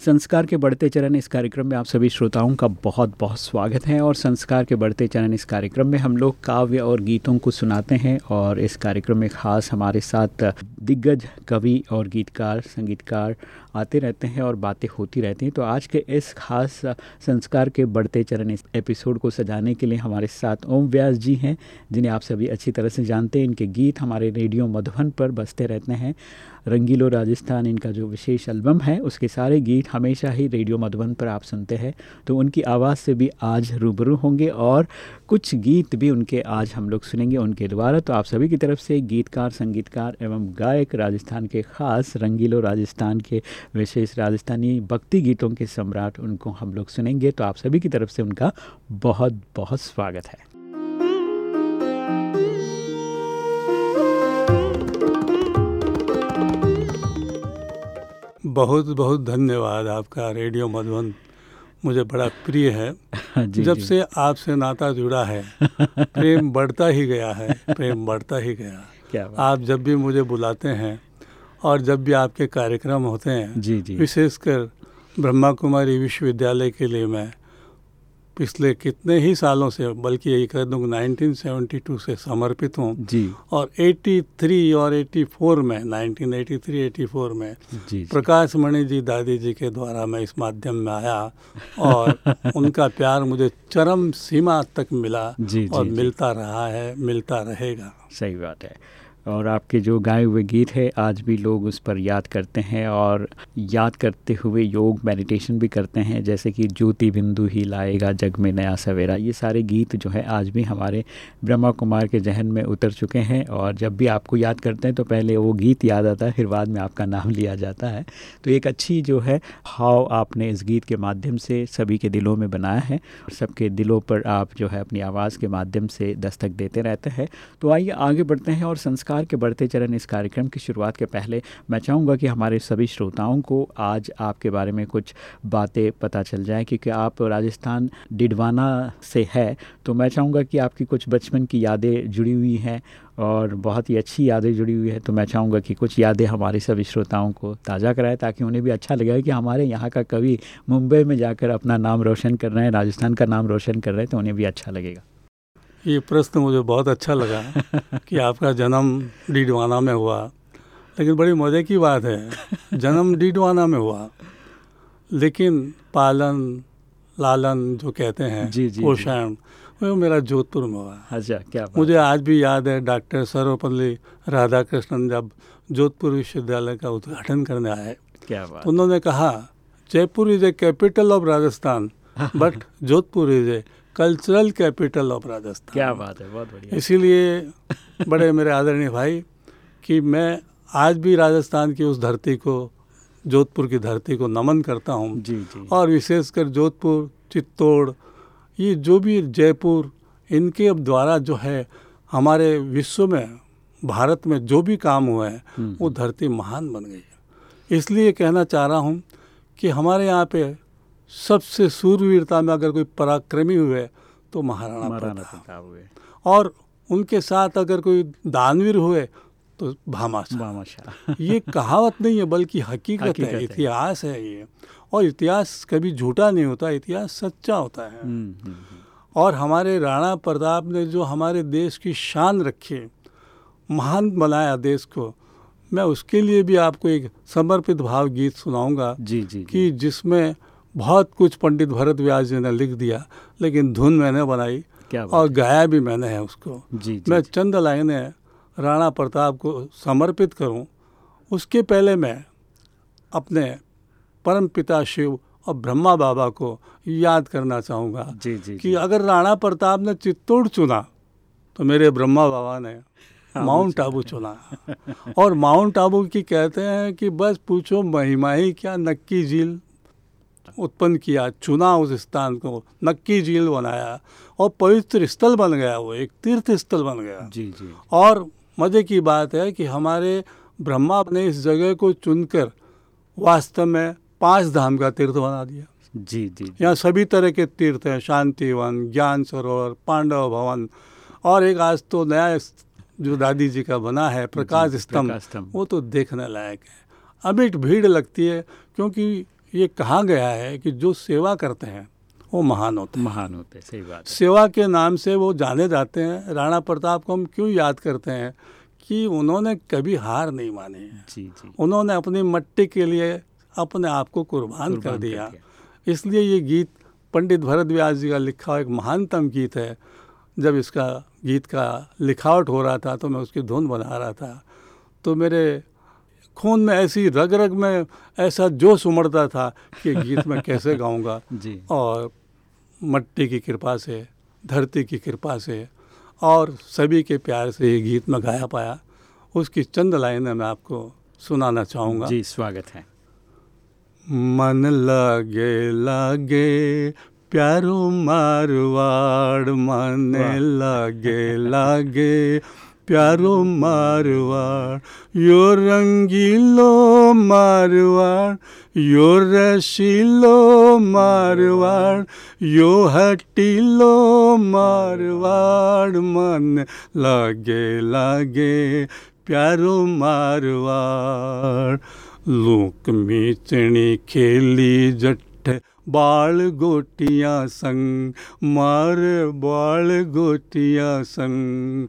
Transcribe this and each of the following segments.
संस्कार के बढ़ते चरण इस कार्यक्रम में आप सभी श्रोताओं का बहुत बहुत स्वागत है और संस्कार के बढ़ते चरण इस कार्यक्रम में हम लोग काव्य और गीतों को सुनाते हैं और इस कार्यक्रम में खास हमारे साथ दिग्गज कवि और गीतकार, संगीतकार आते रहते हैं और बातें होती रहती हैं। तो आज के इस खास संस्कार के बढ़ते चरण इस एपिसोड को सजाने के लिए हमारे साथ ओम व्यास जी हैं, जिन्हें आप सभी अच्छी तरह से जानते हैं। इनके गीत हमारे रेडियो मधुबन पर बसते रहते हैं। रंगीलो राजस्थान इनका जो विशेष एल्बम है, उसके सारे गीत हमेशा ही रेडियो मधुबन पर आप सुनते हैं। तो उनकी आवाज़ से भी आज रूबरू होंगे और कुछ गीत भी उनके आज हम लोग सुनेंगे उनके द्वारा। तो आप सभी की तरफ़ से गीतकार, संगीतकार एवं गायक राजस्थान के ख़ास रंगीलो राजस्थान के विशेष राजस्थानी भक्ति गीतों के सम्राट उनको हम लोग सुनेंगे। तो आप सभी की तरफ़ से उनका बहुत बहुत स्वागत है। बहुत बहुत धन्यवाद आपका रेडियो मधुबन। मुझे बड़ा प्रिय है। जी, जब जी. से आपसे नाता जुड़ा है प्रेम बढ़ता ही गया है प्रेम बढ़ता ही गया। क्या आप जब भी मुझे बुलाते हैं और जब भी आपके कार्यक्रम होते हैं जी जी। विशेषकर ब्रह्मा कुमारी विश्वविद्यालय के लिए मैं पिछले कितने ही सालों से बल्कि यही कह दूँ नाइनटीन सेवेंटी टू से समर्पित हूँ। जी। और 83 और 84 में 1983 84 में जी, प्रकाश मणि जी दादी जी के द्वारा मैं इस माध्यम में आया और उनका प्यार मुझे चरम सीमा तक मिला जी, और जी, मिलता रहा है मिलता रहेगा। सही बात है। और आपके जो गाए हुए गीत है, आज भी लोग उस पर याद करते हैं और याद करते हुए योग मेडिटेशन भी करते हैं, जैसे कि ज्योति बिंदु ही लाएगा जग में नया सवेरा। ये सारे गीत जो है, आज भी हमारे ब्रह्मा कुमार के जहन में उतर चुके हैं और जब भी आपको याद करते हैं तो पहले वो गीत याद आता है, फिर बाद में आपका नाम लिया जाता है। तो एक अच्छी जो है, हाव आपने इस गीत के माध्यम से सभी के दिलों में बनाया है और सबके दिलों पर आप जो है, अपनी आवाज़ के माध्यम से दस्तक देते रहते हैं। तो आइए आगे बढ़ते हैं और संस्कार संस्कार के बढ़ते चरण इस कार्यक्रम की शुरुआत के पहले मैं चाहूँगा कि हमारे सभी श्रोताओं को आज आपके बारे में कुछ बातें पता चल जाए, क्योंकि आप राजस्थान डिडवाना से है तो मैं चाहूँगा कि आपकी कुछ बचपन की यादें जुड़ी हुई हैं और बहुत ही अच्छी यादें जुड़ी हुई है तो मैं चाहूँगा कि कुछ यादें हमारे सभी श्रोताओं को ताज़ा कराएँ, ताकि उन्हें भी अच्छा लगे कि हमारे यहाँ का कवि मुंबई में जाकर अपना नाम रोशन कर रहे हैं, राजस्थान का नाम रोशन कर रहे हैं तो उन्हें भी अच्छा लगेगा। ये प्रश्न मुझे बहुत अच्छा लगा कि आपका जन्म डीडवाना में हुआ। लेकिन बड़ी मज़े की बात है जन्म डीडवाना में हुआ। लेकिन पालन लालन जो कहते हैं जी जी पोषण वो मेरा जोधपुर में हुआ। अच्छा क्या बात। मुझे आज भी याद है डॉक्टर सर्वपल्ली राधाकृष्णन जब जोधपुर विश्वविद्यालय का उद्घाटन करने आए। क्या बात। तो उन्होंने कहा Jaipur is a capital of Rajasthan but Jodhpur is a cultural capital of Rajasthan. क्या बात है बहुत बढ़िया। इसीलिए बड़े मेरे आदरणीय भाई कि मैं आज भी राजस्थान की उस धरती को जोधपुर की धरती को नमन करता हूँ। जी जी। और विशेषकर जोधपुर चित्तौड़ ये जो भी जयपुर इनके अब द्वारा जो है हमारे विश्व में भारत में जो भी काम हुए हैं हम्म, वो। धरती महान बन गई है। इसलिए कहना चाह रहा हूँ कि हमारे यहाँ पे सबसे सूरवीरता में अगर कोई पराक्रमी हुए तो महाराणा प्रताप। हुए। और उनके साथ अगर कोई दानवीर हुए तो भामाशाह। भामाशाह। ये कहावत नहीं है बल्कि हकीकत, हकीकत है। इतिहास है ये। और इतिहास कभी झूठा नहीं होता इतिहास सच्चा होता है। हम्म, हम्म, हम्म। और हमारे राणा प्रताप ने जो हमारे देश की शान रखी महान बनाया देश को मैं उसके लिए भी आपको एक समर्पित भाव गीत सुनाऊँगा जी जी। कि जिसमें बहुत कुछ पंडित भरत व्यास जी ने लिख दिया लेकिन धुन मैंने बनाई क्या और गाया भी मैंने है उसको। जी, जी मैं चंद लाइनें राणा प्रताप को समर्पित करूँ। उसके पहले मैं अपने परम पिता शिव और ब्रह्मा बाबा को याद करना चाहूँगा जी, जी, कि जी. अगर राणा प्रताप ने चित्तौड़ चुना तो मेरे ब्रह्मा बाबा ने हाँ, माउंट आबू चुना। और माउंट आबू की कहते हैं कि बस पूछो महिमा ही क्या नक्की झील। उत्पन्न किया चुना उस स्थान को नक्की झील बनाया और पवित्र स्थल बन गया वो एक तीर्थ स्थल बन गया। जी जी। और मज़े की बात है कि हमारे ब्रह्मा ने इस जगह को चुनकर वास्तव में पाँच धाम का तीर्थ बना दिया। जी जी, जी। यहाँ सभी तरह के तीर्थ हैं शांतिवन ज्ञान सरोवर पांडव भवन और एक आज तो नया जो दादी जी का बना है प्रकाश स्तंभ वो तो देखने लायक है। अमिट भीड़ लगती है क्योंकि ये कहा गया है कि जो सेवा करते हैं वो महान होते हैं। महान होते हैं सही बात है। सेवा के नाम से वो जाने जाते हैं। राणा प्रताप को हम क्यों याद करते हैं कि उन्होंने कभी हार नहीं मानी है। जी जी। उन्होंने अपनी मट्टी के लिए अपने आप को कुर्बान कर दिया। इसलिए ये गीत पंडित भरत व्यास जी का लिखा हुआ एक महानतम गीत है। जब इसका गीत का लिखावट हो रहा था तो मैं उसकी धुन बना रहा था। तो मेरे खून में ऐसी रग रग में ऐसा जोश उमड़ता था कि गीत मैं कैसे गाऊँगा। जी। और मट्टी की कृपा से धरती की कृपा से और सभी के प्यार से ये गीत मैं गाया पाया। उसकी चंद लाइनें मैं आपको सुनाना चाहूँगा। जी स्वागत है। मन लगे लगे प्यारो मारवाड़ मन लगे लगे प्यारो मारवाड़ यो रंगीलो मारवाड़ यो रशीलो मारवाड़ यो हटीलो मारवाड़ मन लागे लागे प्यारो मारवाड़। लोक मीचणी खेली जट बाल गोटियाँ संग, मार बाल गोटियाँ संग।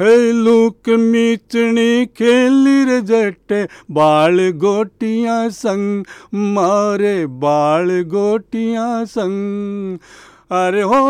लूक मीचणी खेली रे जट बाल गोटियाँ संग, मारे बाल गोटियाँ संग। अरे हो,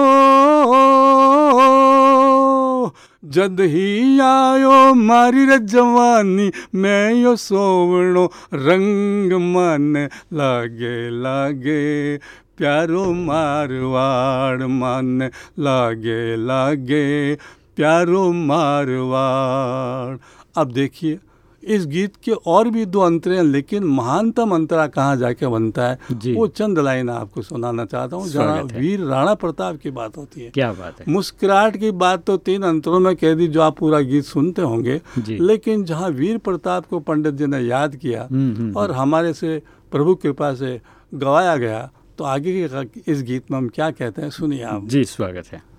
जद ही आयो मारी रे जवानी, मैं यो सोवणो रंग मन लागे लागे। प्यारो मारवाड़ मन लागे लागे। प्यारो मारवाड़। अब देखिए इस गीत के और भी दो अंतरे हैं लेकिन महानतम अंतरा कहाँ जाके बनता है वो चंद लाइन आपको सुनाना चाहता हूँ जहाँ वीर राणा प्रताप की बात होती है। क्या बात है। मुस्कुराहट की बात तो तीन अंतरों में कह दी जो आप पूरा गीत सुनते होंगे लेकिन जहाँ वीर प्रताप को पंडित जी ने याद किया हम्म, हम्म, और हम्म। हमारे से प्रभु कृपा से गवाया गया तो आगे के इस गीत में हम क्या कहते हैं सुनिए आप। जी स्वागत है।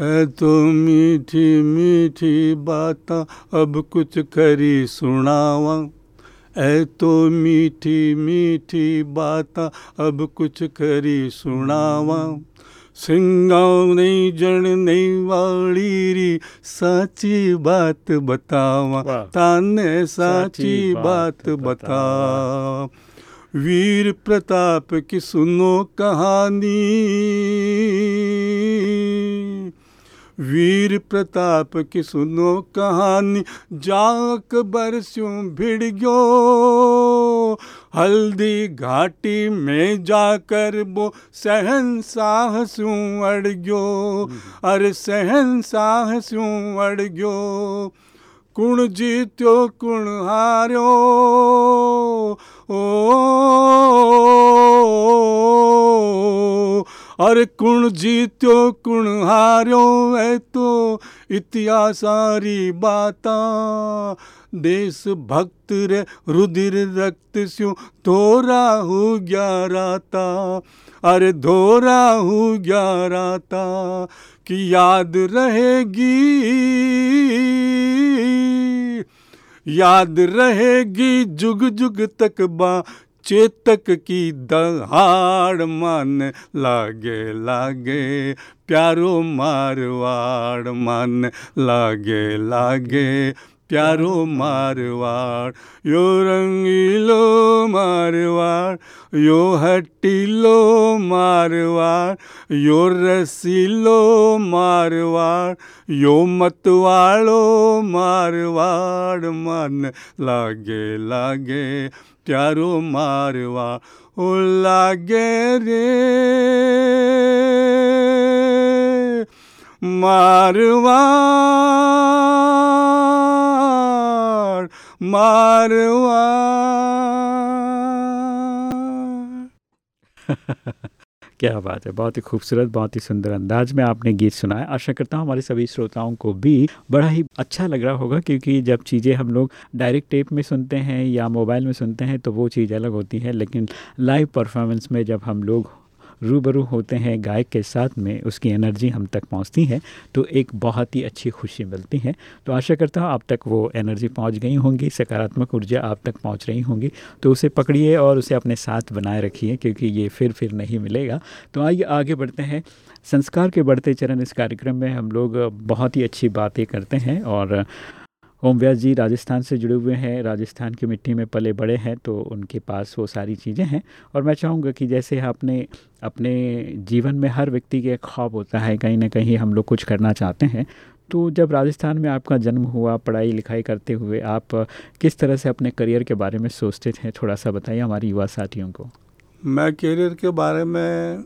है तो मीठी मीठी बात अब कुछ करी सुनावा। ऐ तो मीठी मीठी बात अब कुछ करी सुनावा। सिंगाव नहीं जन नहीं वाली री साची बात बतावा। ताने साची बात बता वीर प्रताप की सुनो कहानी। वीर प्रताप की सुनो कहानी जाक बरस्यों भिड़ गयो हल्दी घाटी में जाकर वो सहन साहस्यों अड़ गयो अरे सहन साहस्यों अड़ गयो कुण जीत्यो कुण हारो ओ, अरे कुण जीत्यो, कुण हारो है तो इतिहास सारी बात। देश भक्त रे, रुधिर रक्त स्यो, धोरा हो ग्याराता अरे धोरा हो ग्याराता कि याद रहेगी। याद रहेगी जुग जुग तक बा चेतक की दहाड़ मन लागे लागे। प्यारो मारवाड़ मन लागे लागे। प्यारो मारवाड़, यो रंगीलो मारवाड़, यो हटीलो मारवाड़, यो रसीलो मारवाड़, यो मतवाड़ो मारवाड़ मन लागे लागे। प्यारो मारवा ओ लागे रे मारवा। मारवा। क्या बात है, बहुत ही खूबसूरत, बहुत ही सुंदर अंदाज में आपने गीत सुनाया। आशा करता हूँ हमारे सभी श्रोताओं को भी बड़ा ही अच्छा लग रहा होगा, क्योंकि जब चीज़ें हम लोग डायरेक्ट टेप में सुनते हैं या मोबाइल में सुनते हैं तो वो चीज़ अलग होती है, लेकिन लाइव परफॉर्मेंस में जब हम लोग रूबरू होते हैं गायक के साथ में, उसकी एनर्जी हम तक पहुँचती है तो एक बहुत ही अच्छी खुशी मिलती है। तो आशा करता हूँ आप तक वो एनर्जी पहुँच गई होंगी, सकारात्मक ऊर्जा आप तक पहुँच रही होंगी। तो उसे पकड़िए और उसे अपने साथ बनाए रखिए, क्योंकि ये फिर फिर नहीं मिलेगा। तो आइए आगे बढ़ते हैं। संस्कार के बढ़ते चरण इस कार्यक्रम में हम लोग बहुत ही अच्छी बातें करते हैं और ओम व्यास जी राजस्थान से जुड़े हुए हैं राजस्थान की मिट्टी में पले बड़े हैं तो उनके पास वो सारी चीज़ें हैं। और मैं चाहूँगा कि जैसे आपने अपने जीवन में हर व्यक्ति के एक ख्वाब होता है कहीं ना कहीं हम लोग कुछ करना चाहते हैं। तो जब राजस्थान में आपका जन्म हुआ पढ़ाई लिखाई करते हुए आप किस तरह से अपने करियर के बारे में सोचते थे? थोड़ा सा बताइए हमारे युवा साथियों को। मैं करियर के बारे में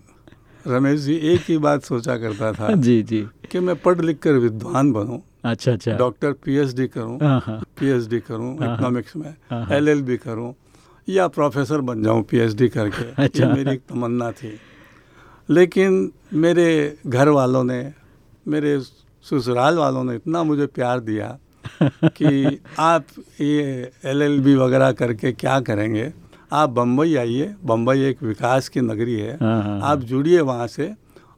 रमेश जी एक ही बात सोचा करता था जी जी। कि मैं पढ़ लिख कर विद्वान बनूं। अच्छा अच्छा। डॉक्टर पीएचडी करूँ हाँ, हाँ। पीएचडी करूँ इकोनॉमिक्स में एलएलबी करूँ या प्रोफेसर बन जाऊँ पीएचडी करके अच्छा। ये मेरी एक तमन्ना थी। लेकिन मेरे घर वालों ने मेरे ससुराल वालों ने इतना मुझे प्यार दिया कि आप ये एलएलबी वगैरह करके क्या करेंगे? आप बम्बई आइए बम्बई एक विकास की नगरी है हाँ, आप जुड़िए वहाँ से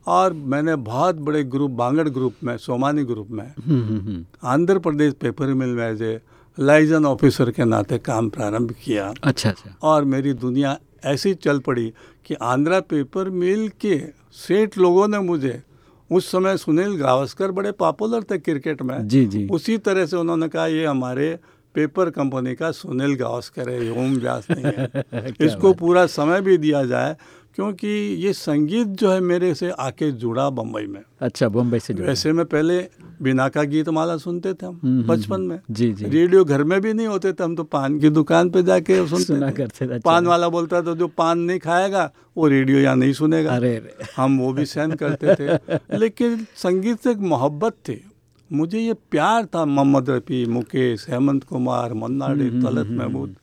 और मैंने बहुत बड़े ग्रुप बांगड़ ग्रुप में सोमानी ग्रुप में। आंध्र प्रदेश पेपर मिल में एज ए लाइजन ऑफिसर के नाते काम प्रारंभ किया। अच्छा अच्छा। और मेरी दुनिया ऐसी चल पड़ी कि आंध्रा पेपर मिल के सेठ लोगों ने मुझे उस समय सुनील गावस्कर बड़े पॉपुलर थे क्रिकेट में। जी जी। उसी तरह से उन्होंने कहा ये हमारे पेपर कंपनी का सुनील गावस्कर है ओम व्यास नहीं है। इसको पूरा समय भी दिया जाए क्योंकि ये संगीत जो है मेरे से आके जुड़ा बम्बई में। अच्छा बम्बई से जुड़ा। वैसे में पहले बिना का गीत माला सुनते थे हम हम्म, हम्म, बचपन में। हम्म। जी जी। रेडियो घर में भी नहीं होते थे हम तो पान की दुकान पे जाके सुनते सुना करते थे अच्छा। पान वाला बोलता था जो पान नहीं खाएगा वो रेडियो या नहीं सुनेगा। अरे हम वो भी सहन करते थे। लेकिन संगीत से एक मोहब्बत थी। मुझे ये प्यार था मोहम्मद रफ़ी मुकेश हेमंत कुमार मन्ना डे तलत महमूद।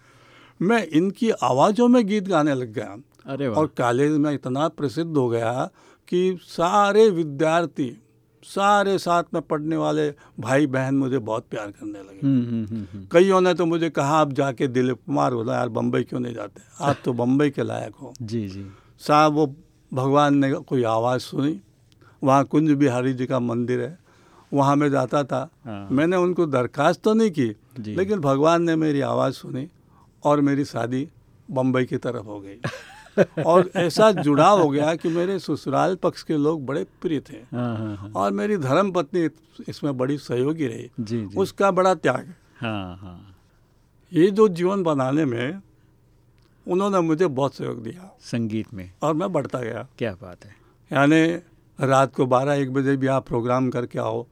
मैं इनकी आवाज़ों में गीत गाने लग गया। अरे और कॉलेज में इतना प्रसिद्ध हो गया कि सारे विद्यार्थी सारे साथ में पढ़ने वाले भाई बहन मुझे बहुत प्यार करने लगे। हम्म, हम्म, हम्म, कईयों ने तो मुझे कहा आप जाके दिलीप कुमार बोला यार बम्बई क्यों नहीं जाते? आप तो बम्बई के लायक हो। जी जी। साहब वो भगवान ने कोई आवाज़ सुनी। वहाँ कुंज बिहारी जी का मंदिर है। वहाँ मैं जाता था। हाँ। मैंने उनको दरखास्त तो नहीं की लेकिन भगवान ने मेरी आवाज़ सुनी और मेरी शादी बम्बई की तरफ़ हो गई। और ऐसा जुड़ाव हो गया कि मेरे ससुराल पक्ष के लोग बड़े प्रिय थे। हाँ, हाँ, हाँ। और मेरी धर्म पत्नी इसमें बड़ी सहयोगी रही। जी, जी। उसका बड़ा त्याग हाँ, हाँ। ये जो जीवन बनाने में उन्होंने मुझे बहुत सहयोग दिया। संगीत में। और मैं बढ़ता गया। क्या बात है। यानी रात को बारह एक बजे भी आप प्रोग्राम करके आओ।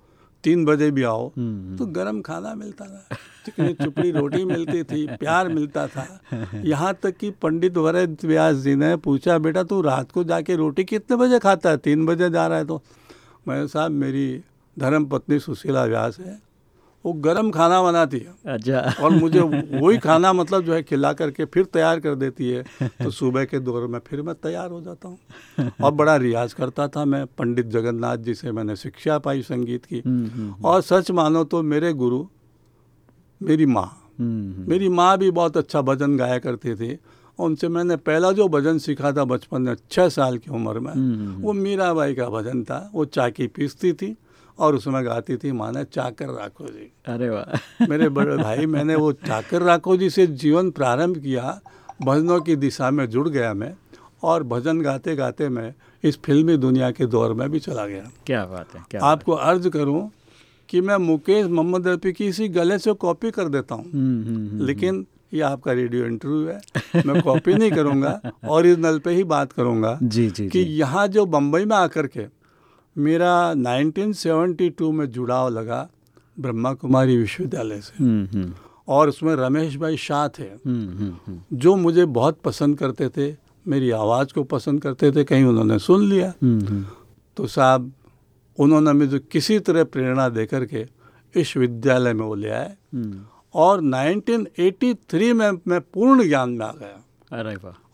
तीन बजे भी आओ हम्म, तो गरम खाना मिलता था। चिकनी चुपड़ी रोटी मिलती थी प्यार मिलता था। यहाँ तक कि पंडित वरद व्यास जी ने पूछा बेटा तू रात को जाके रोटी कितने बजे खाता है? तीन बजे जा रहा है तो। मैं साहब मेरी धर्म पत्नी सुशीला व्यास है। वो गरम खाना बनाती है। अच्छा। और मुझे वही खाना मतलब जो है खिला करके फिर तैयार कर देती है। तो सुबह के दौर में फिर मैं तैयार हो जाता हूँ। और बड़ा रियाज करता था मैं पंडित जगन्नाथ जी से मैंने शिक्षा पाई संगीत की। हम्म, हम्म, और सच मानो तो मेरे गुरु मेरी माँ हम्म, मेरी माँ भी बहुत अच्छा भजन गाया करती थी। उनसे मैंने पहला जो भजन सीखा था बचपन में छः साल की उम्र में वो मीराबाई का भजन था। वो चाकी पीसती थी। और उसमें गाती थी माने चाकर राखो जी अरे वाह। मेरे बड़े भाई मैंने वो चाकर राखो जी से जीवन प्रारंभ किया भजनों की दिशा में जुड़ गया मैं और भजन गाते गाते मैं इस फिल्मी दुनिया के दौर में भी चला गया। क्या बात है क्या आपको अर्ज़ करूँ कि मैं मुकेश मोहम्मद रफी की इसी गले से कॉपी कर देता हूँ। हम्म, लेकिन ये आपका रेडियो इंटरव्यू है मैं कॉपी नहीं करूँगा ओरिजिनल पे ही बात करूँगा जी जी कि यहाँ जो बम्बई में आकर के मेरा 1972 में जुड़ाव लगा ब्रह्मा कुमारी विश्वविद्यालय से। और उसमें रमेश भाई शाह थे। जो मुझे बहुत पसंद करते थे मेरी आवाज़ को पसंद करते थे कहीं उन्होंने सुन लिया। तो साहब उन्होंने मुझे किसी तरह प्रेरणा दे करके इस विद्यालय में वो ले आए। और 1983 में मैं पूर्ण ज्ञान में आ गया।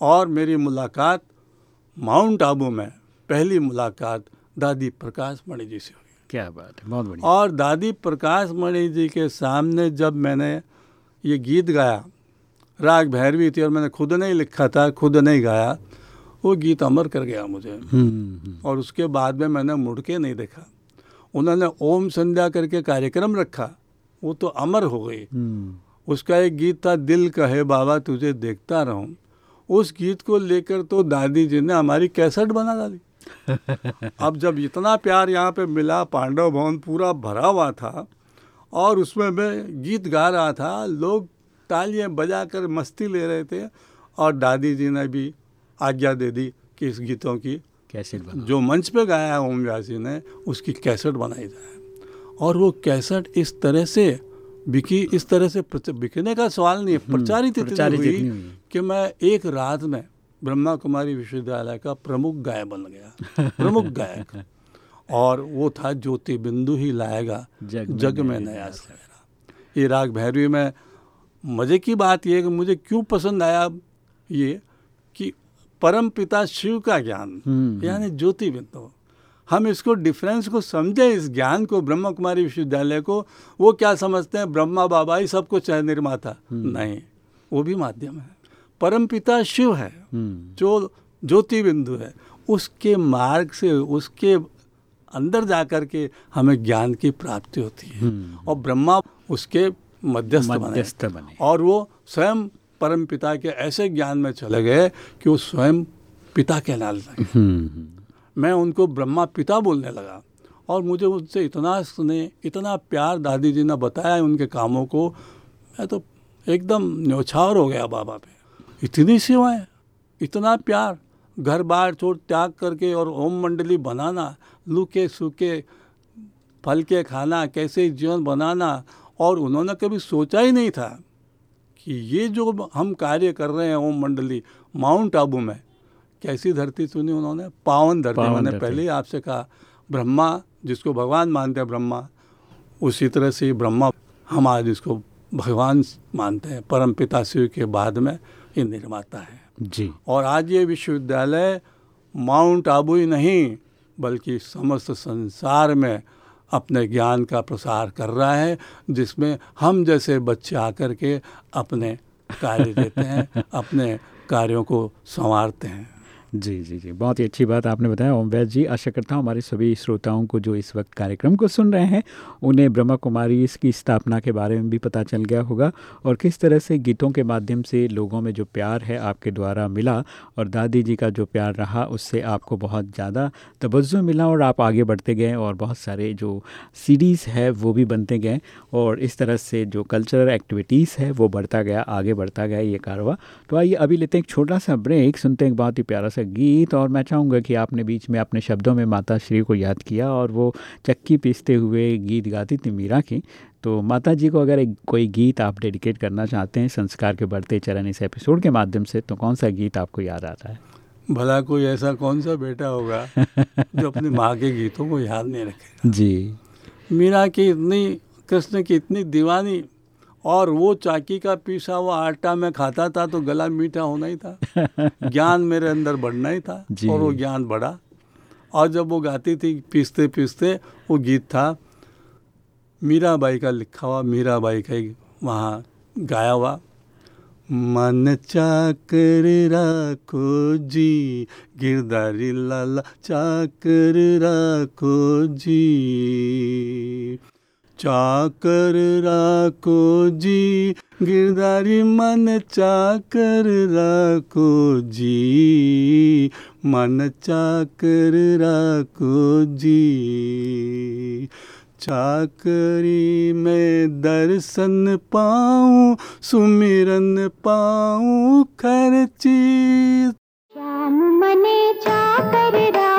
और मेरी मुलाकात माउंट आबू में पहली मुलाकात दादी प्रकाश मणि जी से हुई। क्या बात है बहुत बढ़िया। और दादी प्रकाश मणि जी के सामने जब मैंने ये गीत गाया राग भैरवी थी और मैंने खुद नहीं लिखा था खुद नहीं गाया वो गीत अमर कर गया मुझे। हम्म, हम्म। और उसके बाद में मैंने मुड़ के नहीं देखा। उन्होंने ओम संध्या करके कार्यक्रम रखा वो तो अमर हो गई। हम्म, उसका एक गीत था दिल कहे बाबा तुझे देखता रहूँ। उस गीत को लेकर तो दादी जी ने हमारी कैसेट बना डाली। अब जब इतना प्यार यहाँ पे मिला पांडव भवन पूरा भरा हुआ था और उसमें मैं गीत गा रहा था लोग तालियाँ बजाकर मस्ती ले रहे थे और दादी जी ने भी आज्ञा दे दी कि इस गीतों की कैसेट बना जो मंच पे गाया है ओम व्यास जी ने उसकी कैसेट बनाई जाए और वो कैसेट इस तरह से बिकी इस तरह से बिकने का सवाल नहीं है प्रचारित प्रचारित इतनी हुई। कि मैं एक रात में ब्रह्मा कुमारी विश्वविद्यालय का प्रमुख गायक बन गया प्रमुख गायक। और वो था ज्योति बिंदु ही लाएगा जग में जग में नया सवेरा ये राग भैरवी में मज़े की बात ये कि मुझे क्यों पसंद आया ये कि परम पिता शिव का ज्ञान हम्म, यानी ज्योति बिंदु हम इसको डिफरेंस को समझे इस ज्ञान को ब्रह्मा कुमारी विश्वविद्यालय को वो क्या समझते हैं? ब्रह्मा बाबा ही सब कुछ है निर्माता। नहीं वो भी माध्यम है। परम पिता शिव है हम्म, जो ज्योति बिंदु है उसके मार्ग से उसके अंदर जा कर के हमें ज्ञान की प्राप्ति होती है। हम्म। और ब्रह्मा उसके मध्यस्थ बने। मध्यस्थ बने। और वो स्वयं परम पिता के ऐसे ज्ञान में चले गए कि वो स्वयं पिता कहलाने लगे। हम्म, मैं उनको ब्रह्मा पिता बोलने लगा और मुझे उनसे इतना सुने इतना प्यार दादी जी ने बताया उनके कामों को मैं तो एकदम न्यौछावर हो गया बाबा पे। इतनी सेवाएँ इतना प्यार घर बार छोड़ त्याग करके और ओम मंडली बनाना लूके सूखे फल के खाना कैसे जीवन बनाना और उन्होंने कभी सोचा ही नहीं था कि ये जो हम कार्य कर रहे हैं ओम मंडली माउंट आबू में कैसी धरती चुनी उन्होंने? पावन धरती मैंने पहले ही आपसे कहा ब्रह्मा जिसको भगवान मानते हैं ब्रह्मा उसी तरह से ब्रह्मा हम आज इसको भगवान मानते हैं परम पिता शिव के बाद में। ये निर्माता है। जी। और आज ये विश्वविद्यालय माउंट आबू ही नहीं बल्कि समस्त संसार में अपने ज्ञान का प्रसार कर रहा है जिसमें हम जैसे बच्चे आकर के अपने कार्य देते हैं अपने कार्यों को संवारते हैं। जी जी जी। बहुत ही अच्छी बात आपने बताया। ओम वैद जी, आशा करता हूँ हमारे सभी श्रोताओं को जो इस वक्त कार्यक्रम को सुन रहे हैं, उन्हें ब्रह्मा कुमारी इसकी स्थापना के बारे में भी पता चल गया होगा और किस तरह से गीतों के माध्यम से लोगों में जो प्यार है आपके द्वारा मिला और दादी जी का जो प्यार रहा, उससे आपको बहुत ज़्यादा तवज्जो मिला और आप आगे बढ़ते गए और बहुत सारे जो सीरीज़ है, वो भी बनते गए और इस तरह से जो कल्चरल एक्टिविटीज़ है, वो बढ़ता गया, आगे बढ़ता गया ये कारवा। तो आइए अभी लेते हैं एक छोटा सा ब्रेक, सुनते हैं बहुत ही प्यारा सा गीत और मैं चाहूँगा कि आपने बीच में अपने शब्दों में माता श्री को याद किया और वो चक्की पीसते हुए गीत गाती थी मीरा की। तो माता जी को अगर एक कोई गीत आप डेडिकेट करना चाहते हैं संस्कार के बढ़ते चरण इस एपिसोड के माध्यम से तो कौन सा गीत आपको याद आता है? भला कोई ऐसा कौन सा बेटा होगा जो अपनी माँ के गीतों को याद नहीं रखेगा? जी। मीरा की इतनी कृष्ण की इतनी दीवानी और वो चाकी का पीसा हुआ आटा मैं खाता था तो गला मीठा होना ही था। ज्ञान मेरे अंदर बढ़ना ही था और वो ज्ञान बढ़ा। और जब वो गाती थी पीसते पीसते वो गीत था मीराबाई का लिखा हुआ मीराबाई का ही वहाँ गाया हुआ मन चाकर राखो जी गिरधारी लाला चाकर राखो जी। चाकर राखो जी गिरधारी मन चाकर राखो जी, मन चाकर राखो जी। चाकरी में दर्शन पाऊँ, सुमिरन पाऊँ खर्ची श्याम मने चाकर राखो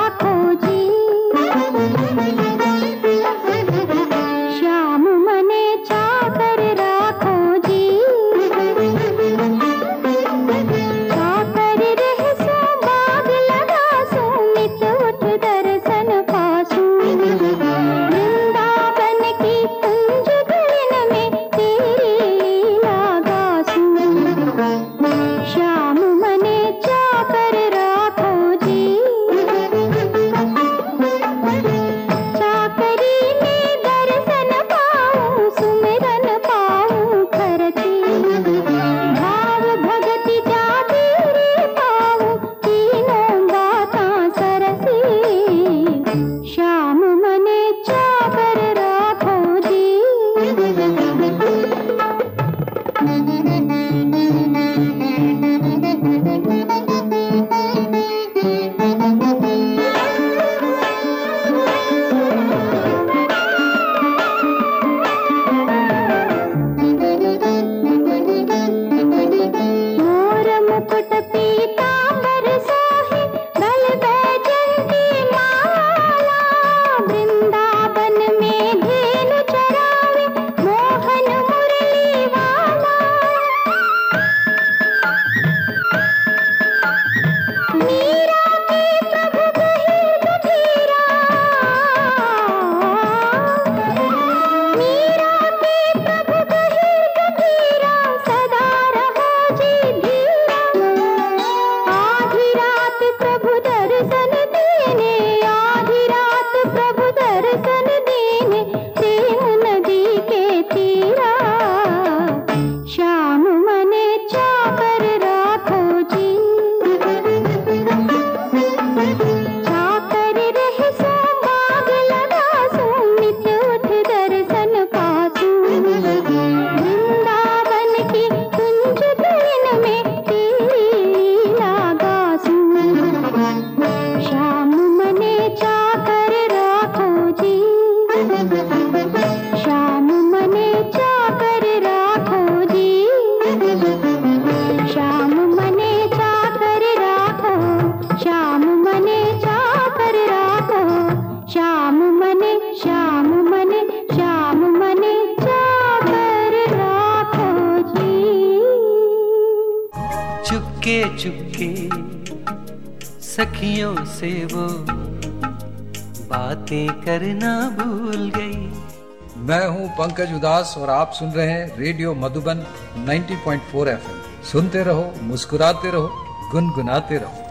से वो बातें करना भूल गई। मैं हूँ पंकज उदास और आप सुन रहे हैं रेडियो मधुबन 90.4 एफएम। सुनते रहो मुस्कुराते रहो गुनगुनाते रहो।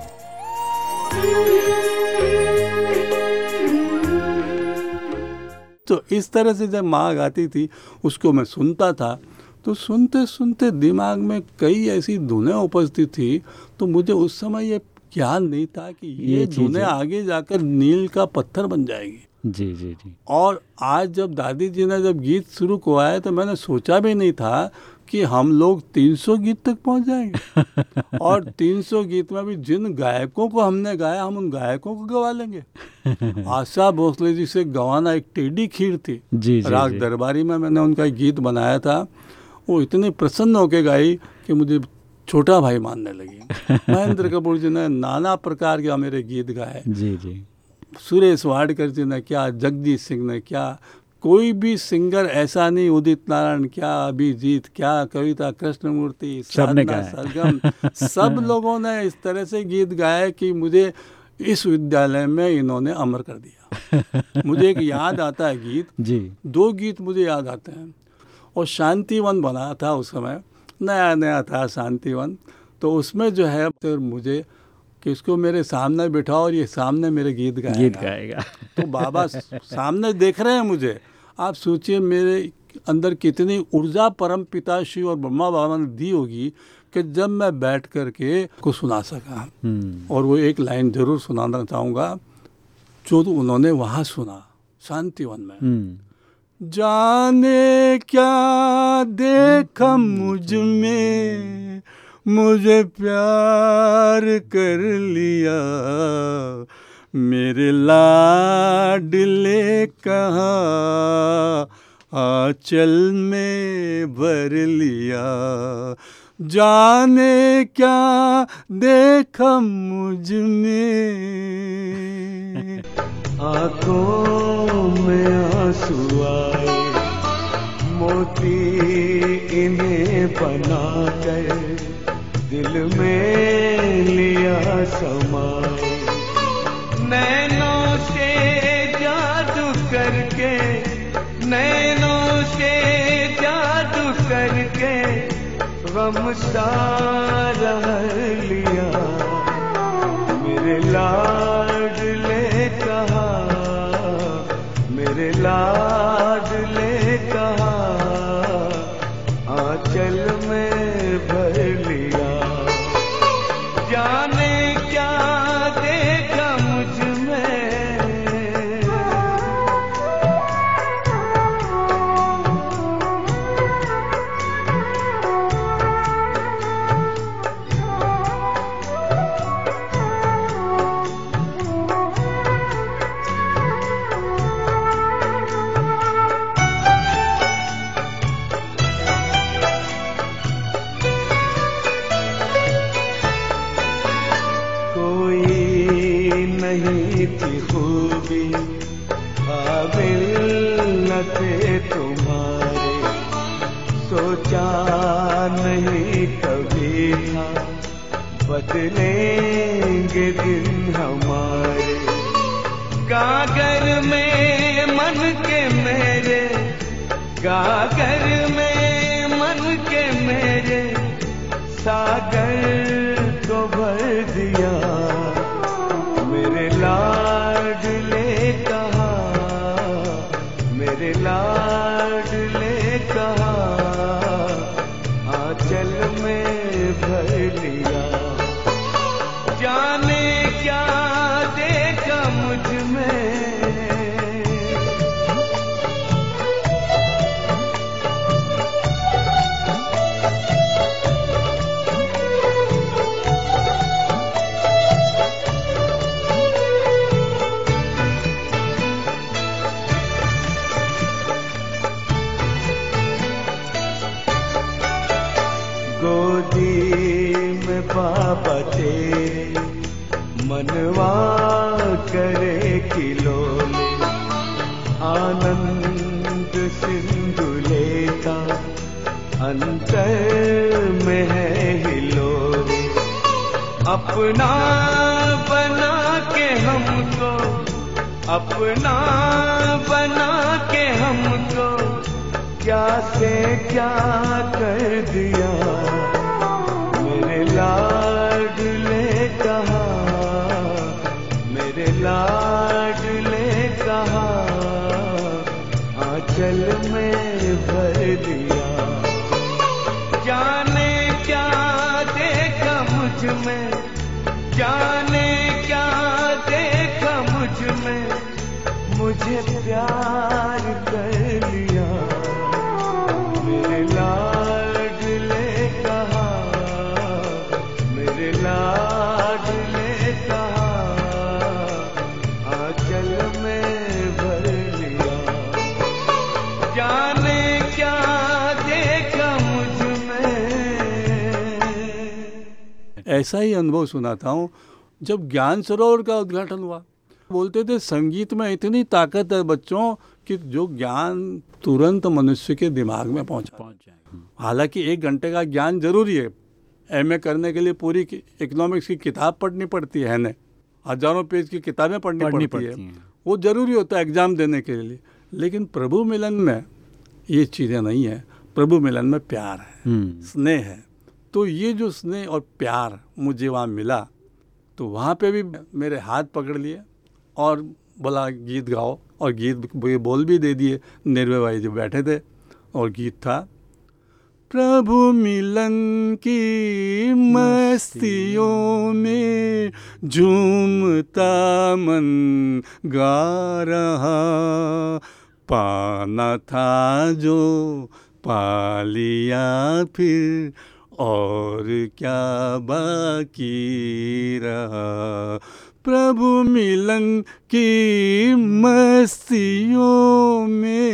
तो इस तरह से जब माँ गाती थी उसको मैं सुनता था तो सुनते सुनते दिमाग में कई ऐसी धुनें उपस्थित थी तो मुझे उस समय ये ज्ञान नहीं था कि ये, है। आगे जाकर नील का पत्थर बन जाएगी। जी जी जी। और आज जब दादी जी ने जब गीत शुरू करवाया तो मैंने सोचा भी नहीं था कि हम लोग 300 गीत तक पहुँच जाएँगे। और 300 गीत में भी जिन गायकों को हमने गाया हम उन गायकों को गवा लेंगे। आशा भोसले जी से गवाना एक टेढ़ी खीर थी। जी, जी, राग जी। दरबारी में मैंने उनका गीत बनाया था। वो इतनी प्रसन्न होकर गाई कि मुझे छोटा भाई मानने लगी। महेंद्र कपूर जी ने नाना प्रकार के मेरे गीत गाए। जी जी। सुरेश वाडकर जी ने क्या जगजीत सिंह ने क्या कोई भी सिंगर ऐसा नहीं उदित नारायण क्या अभिजीत क्या कविता कृष्णमूर्ति गाया। सरगम सब लोगों ने इस तरह से गीत गाए कि मुझे इस विद्यालय में इन्होंने अमर कर दिया। मुझे एक याद आता है गीत। जी। दो गीत मुझे याद आते हैं। और शांतिवन बना था उस समय। नया नया था शांतिवन। तो उसमें जो है तो मुझे कि इसको मेरे सामने बिठाओ और ये सामने मेरे गीत गाएगा। गीत गाएगा। तो बाबा सामने देख रहे हैं मुझे। आप सोचिए मेरे अंदर कितनी ऊर्जा परम पिता शिव और ब्रह्मा बाबा ने दी होगी कि जब मैं बैठ करके को सुना सका। हम्म। और वो एक लाइन ज़रूर सुनाना चाहूँगा। जो तो उन्होंने वहाँ सुना शांतिवन में। हम्म। जाने क्या देखा मुझमें? मुझे प्यार कर लिया। मेरे लाडले कहाँ, आंचल में भर लिया। जाने क्या देखा मुझमें? आँखों में आँसू आए, मोती इन्हें बनाकर दिल में लिया समाए नैनों से जादू करके, नैनों से जादू करके गम सारा लिया। मेरे लाडले मेरे काबिल न थे तुम्हारे। सोचा नहीं कभी था, बदलेंगे दिन हमारे। गागर में मन के मेरे, गागर में मन के मेरे, सागर को भर दिया। अपना बना के हमको, अपना बना के हमको, क्या से क्या कर दिया? मेरे लाडले कहा, मेरे लाडले कहा, आंचल में भर दिया। में क्या देखा मुझमें। ऐसा ही अनुभव सुनाता हूँ, जब ज्ञान सरोवर का उद्घाटन हुआ। बोलते थे संगीत में इतनी ताकत है बच्चों कि जो ज्ञान तुरंत मनुष्य के दिमाग में पहुँचा पहुँच जाए हालाँकि एक घंटे का ज्ञान ज़रूरी है। एमए करने के लिए पूरी इकोनॉमिक्स की किताब पढ़नी पड़ती है ने? हज़ारों पेज की किताबें पढ़नी, पढ़नी पड़ती, पड़ती है। हैं। वो ज़रूरी होता है एग्ज़ाम देने के लिए। लेकिन प्रभु मिलन में ये चीज़ें नहीं है। प्रभु मिलन में प्यार है हम्म। स्नेह है। तो ये जो स्नेह और प्यार मुझे वहाँ मिला तो वहाँ पे भी मेरे हाथ पकड़ लिए। और बोला गीत गाओ। और गीत बोल भी दे दिए। निर्भय भाई जो बैठे थे और गीत था, प्रभु मिलन की मस्तियों में झूमता मन गा रहा। पाना था जो पा लिया फिर और क्या बाकी रहा। प्रभु मिलन की मस्तियों में।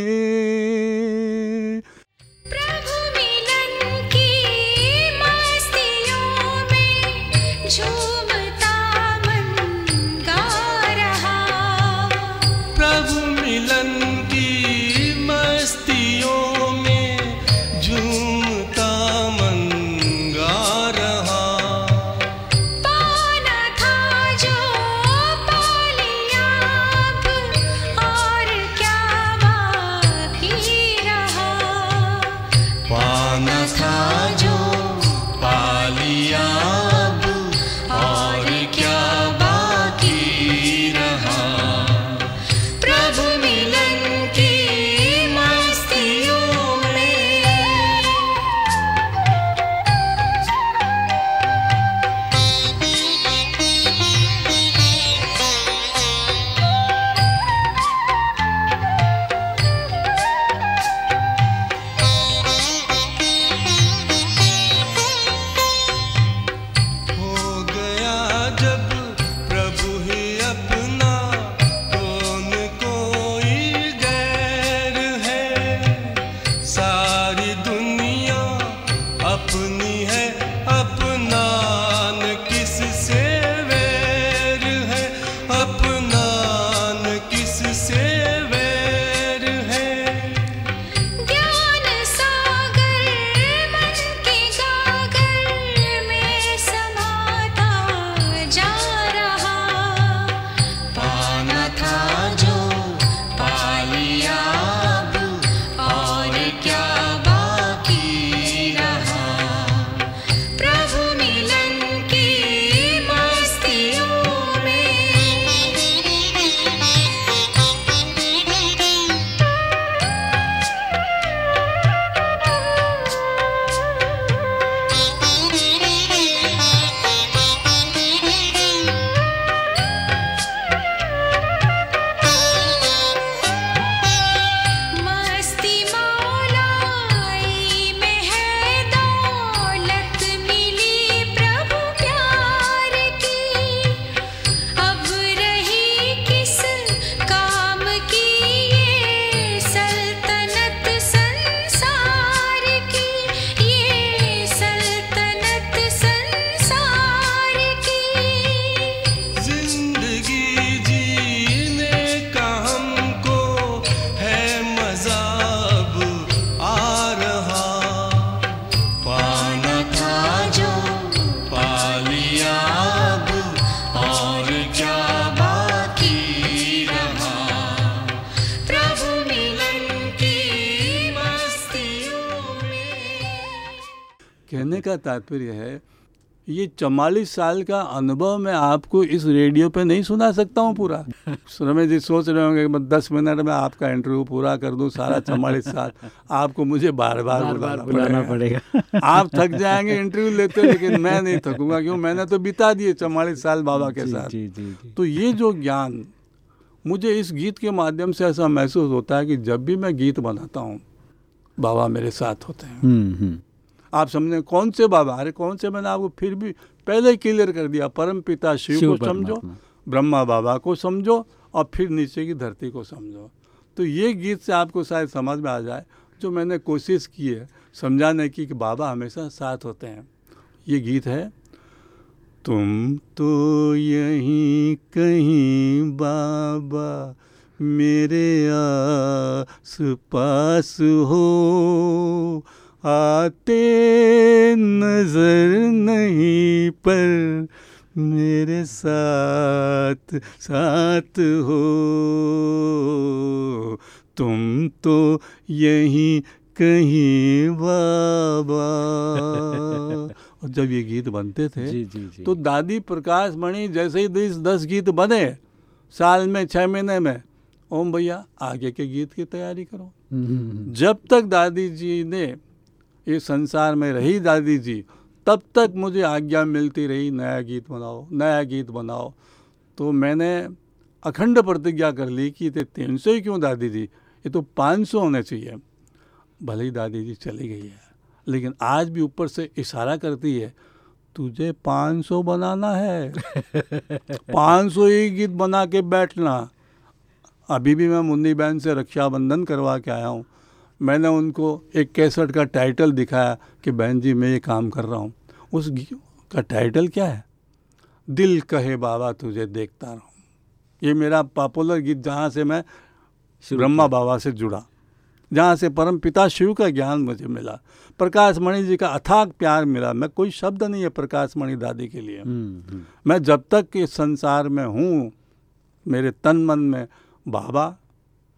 तात्पर्य है ये चवालीस साल का अनुभव मैं आपको इस रेडियो पे नहीं सुना सकता हूँ पूरा। रमेश जी सोच रहे होंगे कि मैं दस मिनट में आपका इंटरव्यू पूरा कर दूँ सारा चवालीस साल आपको मुझे बार बार, बार बार बुलाना बुलाना पड़ेगा। पड़ेगा। आप थक जाएँगे इंटरव्यू लेते लेकिन मैं नहीं थकूँगा क्यों? मैंने तो बिता दिए चवालीस साल बाबा के साथ। जी जी जी। तो ये जो ज्ञान मुझे इस गीत के माध्यम से ऐसा महसूस होता है कि जब भी मैं गीत बनाता हूँ बाबा मेरे साथ होते हैं। हम्म हम्म। आप समझे कौन से बाबा? अरे कौन से? मैंने आपको फिर भी पहले ही क्लियर कर दिया परम पिता शिव, शिव को समझो ब्रह्मा बाबा को समझो और फिर नीचे की धरती को समझो। तो ये गीत से आपको शायद समझ में आ जाए जो मैंने कोशिश की है समझाने की कि बाबा हमेशा साथ होते हैं। ये गीत है तुम तो यहीं कहीं बाबा मेरे आस पास हो आते नज़र नहीं पर मेरे साथ साथ हो। तुम तो यहीं कहीं बाबा। और जब ये गीत बनते थे जी जी जी। तो दादी प्रकाश मणि जैसे ही दस दस गीत बने साल में छः महीने में ओम भैया आगे के गीत की तैयारी करो। हम्म, हम्म, हम्म। जब तक दादी जी ने इस संसार में रही दादी जी तब तक मुझे आज्ञा मिलती रही नया गीत बनाओ नया गीत बनाओ। तो मैंने अखंड प्रतिज्ञा कर ली कि ये तीन सौ ही क्यों दादी जी? ये तो पाँच सौ होने चाहिए। भले ही दादी जी चली गई है लेकिन आज भी ऊपर से इशारा करती है तुझे पाँच सौ बनाना है पाँच सौ ही गीत बना के बैठना। अभी भी मैं मुन्नी बहन से रक्षाबंधन करवा के आया हूँ। मैंने उनको एक कैसेट का टाइटल दिखाया कि बहन जी मैं ये काम कर रहा हूँ। उस का टाइटल क्या है? दिल कहे बाबा तुझे देखता रहूँ। ये मेरा पॉपुलर गीत जहाँ से मैं ब्रह्मा बाबा से जुड़ा। जहाँ से परम पिता शिव का ज्ञान मुझे मिला। प्रकाश मणि जी का अथाक प्यार मिला। मैं कोई शब्द नहीं है प्रकाश मणि दादी के लिए। हम्म, हम्म। मैं जब तक इस संसार में हूँ मेरे तन मन में बाबा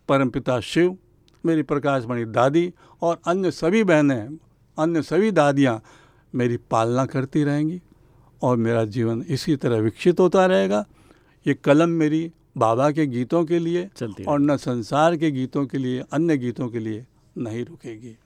परमपिता शिव मेरी प्रकाशमणि दादी और अन्य सभी बहनें अन्य सभी दादियाँ मेरी पालना करती रहेंगी और मेरा जीवन इसी तरह विकसित होता रहेगा। ये कलम मेरी बाबा के गीतों के लिए चलती और न संसार के गीतों के लिए अन्य गीतों के लिए नहीं रुकेगी।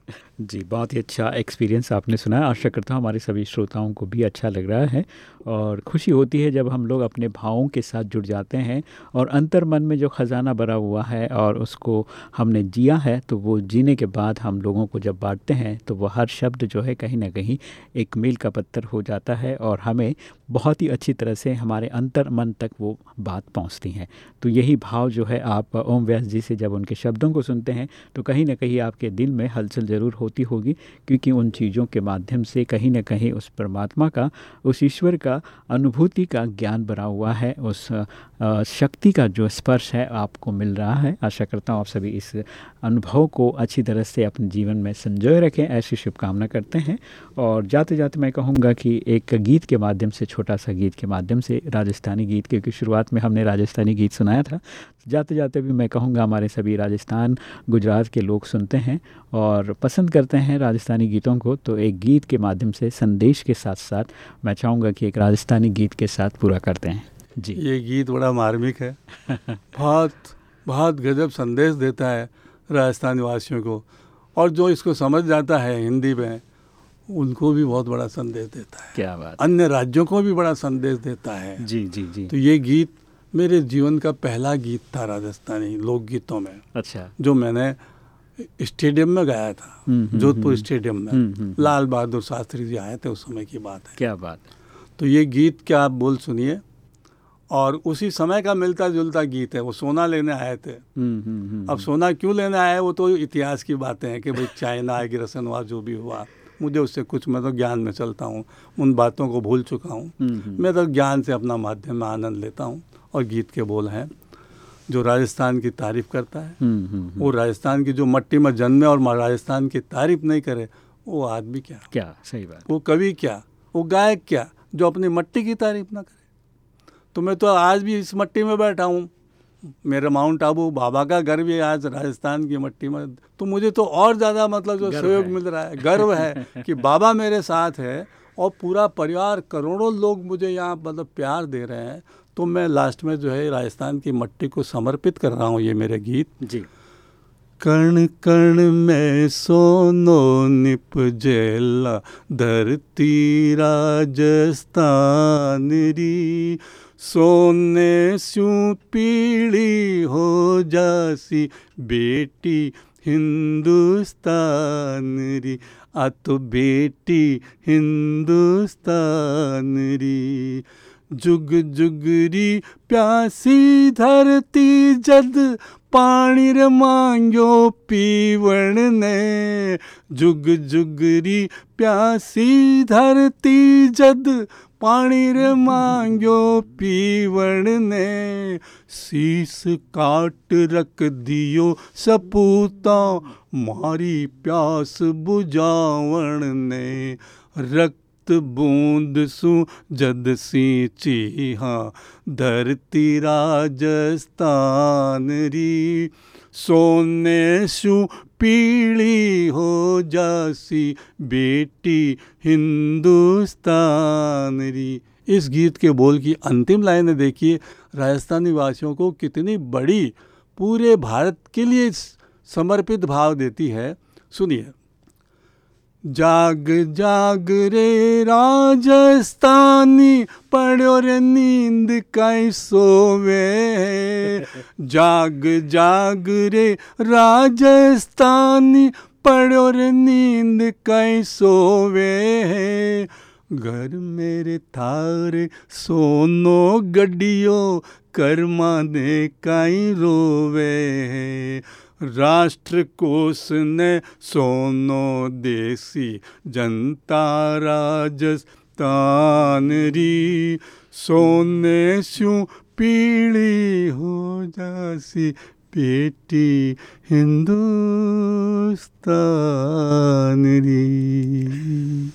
जी, बहुत ही अच्छा एक्सपीरियंस आपने सुना आशा करता हूँ हमारे सभी श्रोताओं को भी अच्छा लग रहा है और खुशी होती है जब हम लोग अपने भावों के साथ जुड़ जाते हैं और अंतर मन में जो ख़जाना भरा हुआ है और उसको हमने जिया है तो वो जीने के बाद हम लोगों को जब बांटते हैं तो वो हर शब्द जो है कहीं ना कहीं एक मील का पत्थर हो जाता है और हमें बहुत ही अच्छी तरह से हमारे अंतर मन तक वो बात पहुँचती हैं। तो यही भाव जो है आप ओम व्यास जी से जब उनके शब्दों को सुनते हैं तो कहीं ना कहीं आपके दिल में हलचल ज़रूर होती होगी, क्योंकि उन चीज़ों के माध्यम से कहीं ना कहीं उस परमात्मा का, उस ईश्वर का अनुभूति का ज्ञान बना हुआ है, उस शक्ति का जो स्पर्श है आपको मिल रहा है। आशा करता हूँ आप सभी इस अनुभव को अच्छी तरह से अपने जीवन में संजोए रखें, ऐसी शुभकामना करते हैं। और जाते जाते मैं कहूँगा कि एक गीत के माध्यम से, छोटा सा गीत के माध्यम से, राजस्थानी गीत, क्योंकि शुरुआत में हमने राजस्थानी गीत सुनाया था, जाते जाते भी मैं कहूँगा हमारे सभी राजस्थान, गुजरात के लोग सुनते हैं। और पसंद करते हैं राजस्थानी गीतों को तो एक गीत के माध्यम से संदेश के साथ साथ मैं चाहूँगा कि एक राजस्थानी गीत के साथ पूरा करते हैं। जी। ये गीत बड़ा मार्मिक है। बहुत बहुत गजब संदेश देता है राजस्थान वासियों को। और जो इसको समझ जाता है हिंदी में उनको भी बहुत बड़ा संदेश देता है। क्या बात। अन्य राज्यों को भी बड़ा संदेश देता है। जी जी जी। तो ये गीत मेरे जीवन का पहला गीत था राजस्थानी लोकगीतों में। अच्छा। जो मैंने स्टेडियम में गया था हम्म, हम्म, जोधपुर हम्म। स्टेडियम में। लाल बहादुर शास्त्री जी आए थे उस समय की बात है। क्या बात तो ये गीत क्या आप बोल सुनिए। और उसी समय का मिलता जुलता गीत है वो सोना लेने आए थे। अब सोना क्यों लेने आए वो तो इतिहास की बातें हैं कि भाई चाइना एग्रेसन हुआ जो भी हुआ। मुझे उससे कुछ मैं तो ज्ञान में चलता हूँ उन बातों को भूल चुका हूँ। मैं तो ज्ञान से अपना माध्यम में आनंद लेता हूँ और गीत के बोल हैं। जो राजस्थान की तारीफ़ करता है हम्म, हम्म, हम्म, वो राजस्थान की जो मट्टी में जन्मे और राजस्थान की तारीफ़ नहीं करे वो आदमी क्या? क्या? सही बात। वो कवि क्या? वो गायक क्या? जो अपनी मट्टी की तारीफ़ ना करे। तो मैं तो आज भी इस मट्टी में बैठा हूँ। मेरा माउंट आबू बाबा का घर भी है आज राजस्थान की मट्टी में। तो मुझे तो और ज़्यादा मतलब जो सहयोग मिल रहा है गर्व है कि बाबा मेरे साथ है और पूरा परिवार करोड़ों लोग मुझे यहाँ मतलब प्यार दे रहे हैं। तो मैं लास्ट में जो है राजस्थान की मट्टी को समर्पित कर रहा हूँ ये मेरे गीत। जी। कण कण में सोनो निप जेला धरती राजस्थान री। सोने स्यू पीली हो जासी बेटी हिंदुस्तान री। आ तो बेटी हिंदुस्तान री। जुग जुगरी प्यासी धरती जद पानी रे मांग्यो पीवण ने। जुग जुगरी प्यासी धरती जद पानी रे मांग्यो पीवण ने। शीस काट रख दियो सपूता, मारी प्यास बुझावण ने। रक्त बूंद सु जद सींची हाँ धरती राजस्थान री। सोने सु पीली हो जासी बेटी हिंदुस्तान री। इस गीत के बोल की अंतिम लाइनें देखिए, राजस्थानी वासियों को कितनी बड़ी पूरे भारत के लिए समर्पित भाव देती है। सुनिए। जाग जाग रे राजस्थानी पड़ो रे नींद कई सोवे जाग जाग रे राजस्थानी पड़ो रे नींद कई सोवे घर मेरे थारे, सोनो गड्डियों कर्मा दे कई रोवे। राष्ट्र कोष ने सोनो देसी जनता राजस्थान री सोने स्यू पीली हो जासी बेटी हिंदुस्तान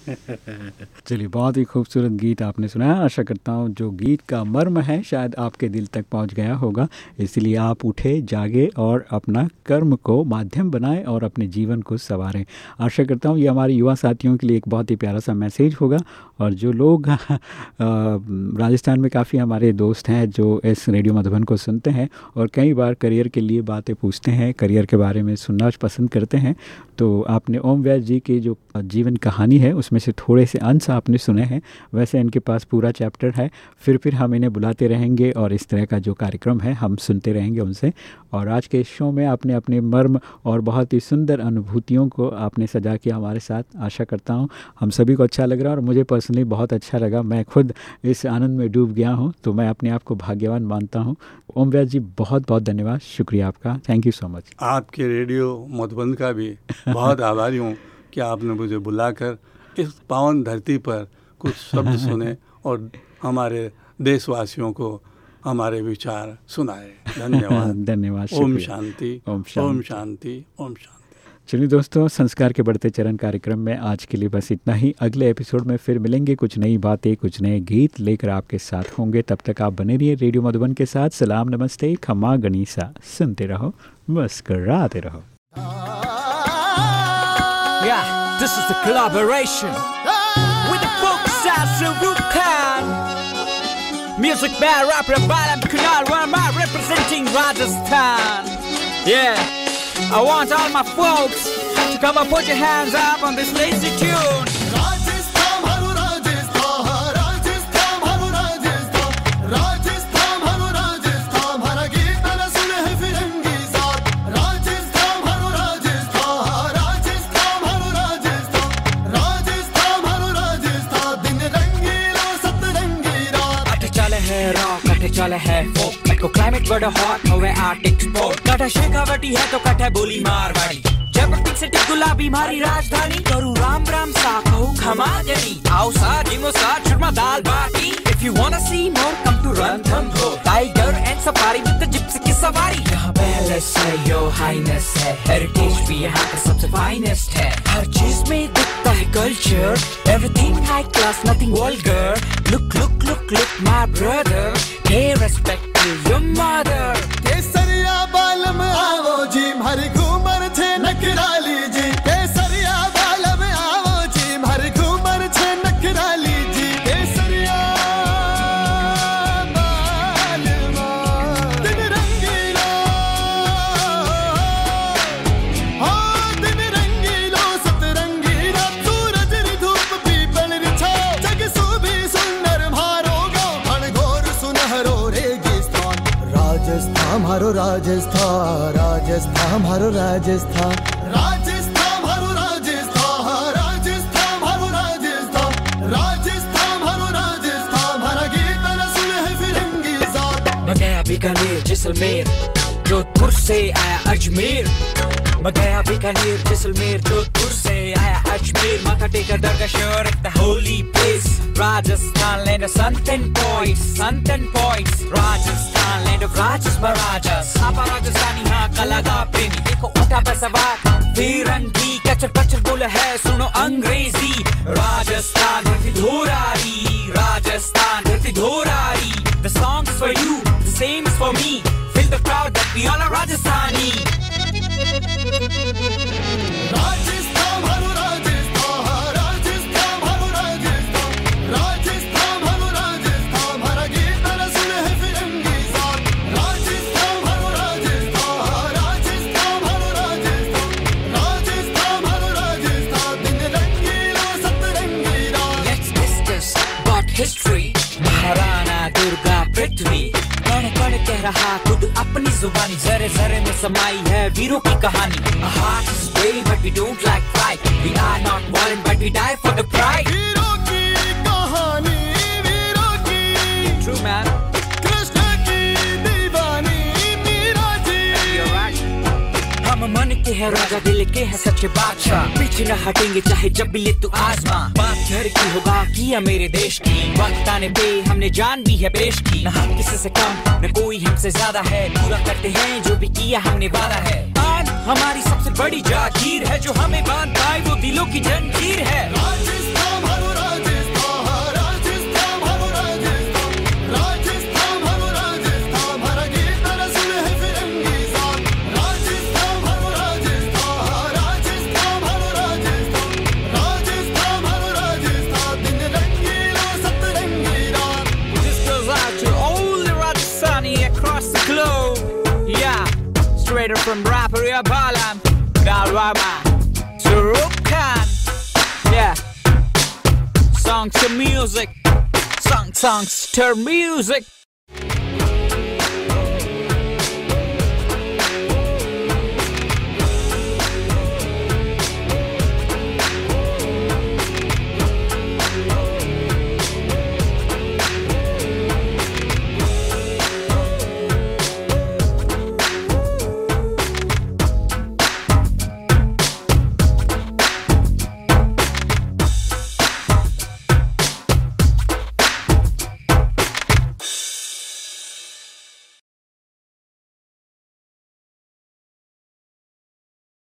चलिए, बहुत ही खूबसूरत गीत आपने सुनाया। आशा करता हूँ जो गीत का मर्म है, शायद आपके दिल तक पहुँच गया होगा। इसलिए आप उठे, जागे और अपना कर्म को माध्यम बनाएँ और अपने जीवन को संवारें। आशा करता हूँ ये हमारे युवा साथियों के लिए एक बहुत ही प्यारा सा मैसेज होगा। और जो लोग राजस्थान में काफ़ी हमारे दोस्त हैं जो इस रेडियो मधुबन को सुनते हैं और कई बार करियर के लिए बातें पूछते हैं, करियर के बारे में सुनना पसंद करते हैं। तो आपने ओम व्यास जी की जो जीवन कहानी है, उसमें से थोड़े से अंश आपने सुने हैं। वैसे इनके पास पूरा चैप्टर है। फिर फिर हम इन्हें बुलाते रहेंगे और इस तरह का जो कार्यक्रम है, हम सुनते रहेंगे उनसे। और आज के शो में आपने अपने मर्म और बहुत ही सुंदर अनुभूतियों को आपने सजा किया हमारे साथ। आशा करता हूँ हम सभी को अच्छा लग रहा है और मुझे पर्सनली बहुत अच्छा लगा। मैं खुद इस आनंद में डूब गया हूँ तो मैं अपने आप को भाग्यवान मानता हूँ। ओम व्यास जी बहुत बहुत धन्यवाद। शुक्रिया आपका। थैंक यू सो मच आपके रेडियो मधुबन का भी बहुत आभारी हूँ कि आपने मुझे बुलाकर इस पावन धरती पर कुछ शब्द सुने और हमारे देशवासियों को हमारे विचार सुनाए। धन्यवाद। धन्यवाद ओम शांति ओम। शांति ओम शांति। चलिए दोस्तों संस्कार के बढ़ते चरण कार्यक्रम में आज के लिए बस इतना ही। अगले एपिसोड में फिर मिलेंगे कुछ नई बातें कुछ नए गीत लेकर आपके साथ होंगे। तब तक आप बने रहिए रेडियो मधुबन के साथ। सलाम नमस्ते खमा गनीसा सुनते रहो मुस्कराते रहो। Yeah, this is. Music by rapper Balam Kunal, representing Rajasthan? Yeah, I want all my folks to come and put your hands up on this lazy tune. चले है रॉक चले है क्लाइमेट बड़ा हॉट होवे आर्ट एक्सपोर्ट कटा शेखावटी है तो कटे बोली मारवाड़ी जयपुर सिटी गुलाबी मारी राजधानी करूँ राम राम सा कहूँ खमा जनी आओ सा जिमो सा churma dal baati If you wanna see more, come to Ranthambore Tiger tiger and safari with the की सवारी। यहाँ पैलेस है यो हाइनेस है। हेरिटेज भी यहाँ का सबसे फाइनेस्ट है। हर चीज़ में दिखता है culture everything high class nothing world look look look look my brother hey respect to your mother Kesariya Balam आओ जी भर घूमर छे नकरा लीजिए। राजस्थान हरो राजस्थान राजस्थान हमारो राजस्थान। राजस्थान हरो राजस्थान राजस्थान हरो राजस्थान राजस्थान हरो राजस्थान। हरा गीत न सुने है फिरंगी जात मैं गया बीकानेर जैसलमेर जोधपुर से आया अजमेर। मैं गया बीकानेर जैसलमेर जोधपुर से आया अजमेर। माथा टेका दरगाह शहर एक holy place Rajasthan land of suntan points suntan Rajasthan land rajas maharaja Sapa Rajasthani हाँ, कला का प्रेमी देखो उठा पर सवार। फिरंगी, कचर कचर बोल है, सुनो अंग्रेज़ी। राजस्थान धरती धोरारी, राजस्थान धरती धोरारी। The songs for you the same for me fill the crowd that we all are Rajasthani Rajasthan रहा खुद अपनी जुबानी। जरे जरे में समाई है वीरों की कहानी। हम मन के है, राजा दिल के है, सच्चे बादशाह। पीछे न हटेंगे, चाहे जब भी ले तू आजमा बात घर की होगा, किया मेरे देश की। वक्त आने पे हमने जान भी है पेश की। न हम किसी से कम, न कोई हमसे ज़्यादा है। पूरा करते हैं जो भी किया हमने वादा है। आज हमारी सबसे बड़ी जागीर है, जो हमें बांधता है, वो दिलों की जंजीर है। Up from Raparia Balam, Galwama, Suruk Khan. Yeah, songs to music, song songs to music.